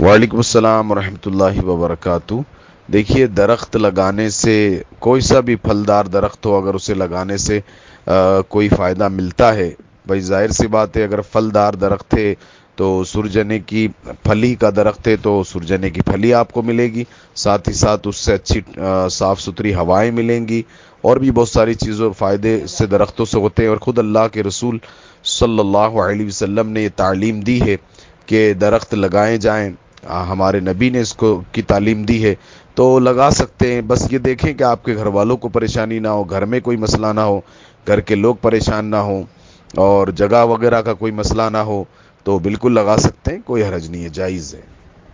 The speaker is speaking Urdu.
وعلیکم السلام ورحمۃ اللہ وبرکاتہ۔ دیکھیے، درخت لگانے سے کوئی سا بھی پھلدار درخت ہو، اگر اسے لگانے سے کوئی فائدہ ملتا ہے، بھائی ظاہر سی بات ہے، اگر پھلدار درخت ہے تو سرجنے کی پھلی کا درخت ہے، تو سرجنے کی پھلی آپ کو ملے گی۔ ساتھ ہی ساتھ اس سے اچھی صاف ستھری ہوائیں ملیں گی۔ اور بھی بہت ساری چیزوں، فائدے اس سے درختوں سے ہوتے ہیں۔ اور خود اللہ کے رسول صلی اللہ علیہ وسلم نے یہ تعلیم دی ہے کہ درخت لگائے جائیں۔ ہمارے نبی نے اس کو کی تعلیم دی ہے تو لگا سکتے ہیں، بس یہ دیکھیں کہ آپ کے گھر والوں کو پریشانی نہ ہو، گھر میں کوئی مسئلہ نہ ہو، گھر کے لوگ پریشان نہ ہوں اور جگہ وغیرہ کا کوئی مسئلہ نہ ہو تو بالکل لگا سکتے ہیں، کوئی حرج نہیں ہے، جائز ہے۔